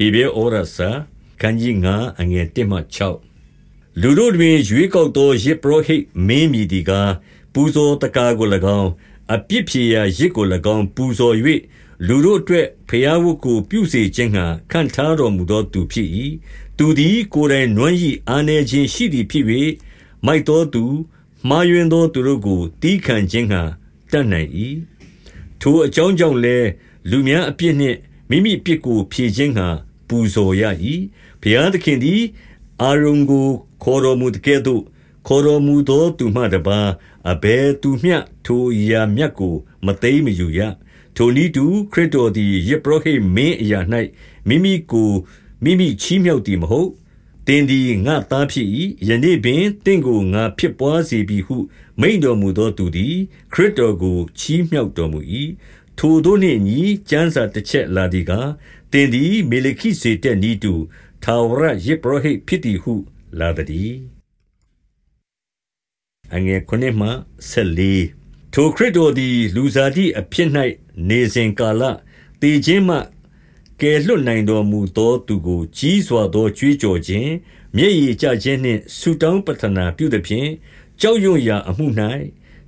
ဟေဘဲဩရစာခန်းကြီး9အငယ်1မှ6လူတို့တွင်ရွေးကောက်သောယေပရောဟိတ်မင်းမြည်ဒီကားပူဇော်တကားကို၎င်းအပြစ်ဖြေရာရစ်ကို၎င်းပူဇော်၍လူတို့အတွက်ဖျားဝတ်ကိုပြုစေခြင်းငှာခံထားတော်မူသောသူဖြစ်၏သူသည်ကိုယ်တိုင်နွမ်းဤအာနေခြင်းရှိသည်ဖြစ်၍မိုက်တော်သူမှားယွင်းသောသူတို့ကိုတီးခံခြင်းငှာတတ်နိုင်၏ထိုအကြောင်းကြောင့်လည်းလူများအပြစ်နှင့်မိမိပြစ်ကိုဖြေခြင်းငှာ ပူဇော်ရ၏ဘုရားသခင်သည်အာရုံကိုခေါ်တော်မူတဲ့ကဲ့သို့ခေါ်တော်မူသောသူမှတပါအဘယ်သူမျှထိုရာမြတ်ကို မသိမယူရထိုနည်းတူခရစ်တော်သည်ယေဘရဟိမင်းအရာ၌မိမိကိုမိမိချီးမြှောက်သည်မဟုတ်တင်သည်ငါသားဖြစ်၏ယနေ့ပင်တင့်ကိုငါဖြစ်ပွားစေပြီဟု မိန်တော်မူသောသူသည်ခရစ်တော်ကိုချီးမြှောက်တော်မူ၏ ထိုတို့နှင့်ညီကျမ်းစာတစ်ချက်လာသည်ကားတင်သည်မေလခိစေတက်နီးတူထာဝရယေဘရဟိဖြစ်သည်ဟုလာသည်အငယ်9မှ14ထိုခရစ်တော်သည် လူစားတိအဖြစ်၌နေစဉ်ကာလတည်ခြင်းမှကယ်လွတ်နိုင်တော်မူသောသူကိုကြီးစွာသောကြွေးကြော်ခြင်းမျက်ရည်ကျခြင်းနှင့်ဆုတောင်းပတနာပြုသည်ဖြင့်ကြောက်ရွံ့ရာအမှု၌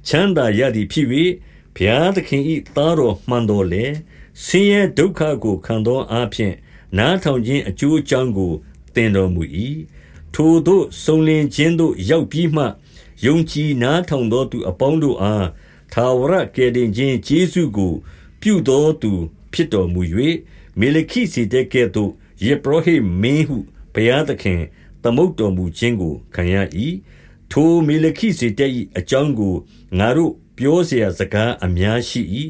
ချမ်းသာရသည်ဖြစ်၍ ဘုရားသခင်၏သားတော်မှန်တော်လေဆင်းရဲဒုက္ခကိုခံသောအဖြစ်နားထောင်ခြင်းအကျိုးအကြောင်းကိုသင်တော်မူ၏ထိုတို့စုံလင်ခြင်းတို့ရောက်ပြီးမှယုံကြည်နားထောင်သောသူအပေါင်းတို့အားထာဝရကယ်တင်ခြင်းကျေးဇူးကို ပြုသောသူ ဖြစ်တော်မူ၍မေလခိစီတက်ကဲ့သို့ယေဘရဟိမင်းဟုဘုရားသခင်သမုတ်တော်မူခြင်းကိုခံရ၏ထိုမေလခိစီတက်၏အကြောင်းကိုငါတို့ ပြောเสียစကားအများရှိ၏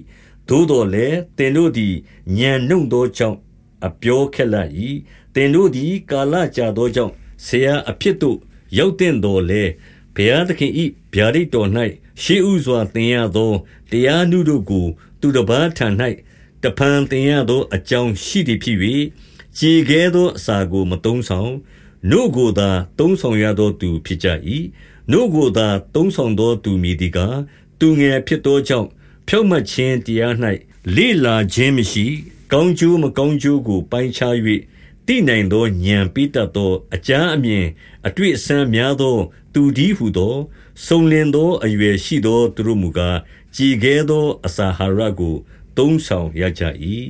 သို့တော်လည်းတင်တို့သည်ညံနှုံသောကြောင့်အပြောခက်လာ၏တင်တို့သည်ကာလကြာသောကြောင့်ဆရာအဖြစ်သို့ရောက်တဲ့တော်လဲဘုရားသခင်၏ဗျာဒိတ်တော်၌ရှေးဥစွာသင်ရသောတရားနုတို့ကို သူတစ်ပါးထံ၌တဖန်သင်ရသောအကြောင်းရှိသည်ဖြစ်၍ကြည်ခဲသောအစာကိုမတုံးဆောင်နို့ကိုသာတုံးဆောင်ရသောသူဖြစ်ကြ၏နို့ကိုသာတုံးဆောင်သောသူမည်ဒီကား သူငယ်ဖြစ်သောကြောင့်ဖြောက်မှတ်ခြင်းတရား၌လေလာခြင်းမရှိ ကောင်းကျိုးမကောင်းကျိုးကိုပိုင်းခြား၍တိနိုင်သောဉာဏ်ပိတတ်သောအကြမ်းအမြင်အတွေ့အစံများသော သူဒီဟုသောစုံလင်သောအရွယ်ရှိသောသူတို့မူကားကြည်ခဲသောအစာဟာရကို သုံးဆောင်ရကြ၏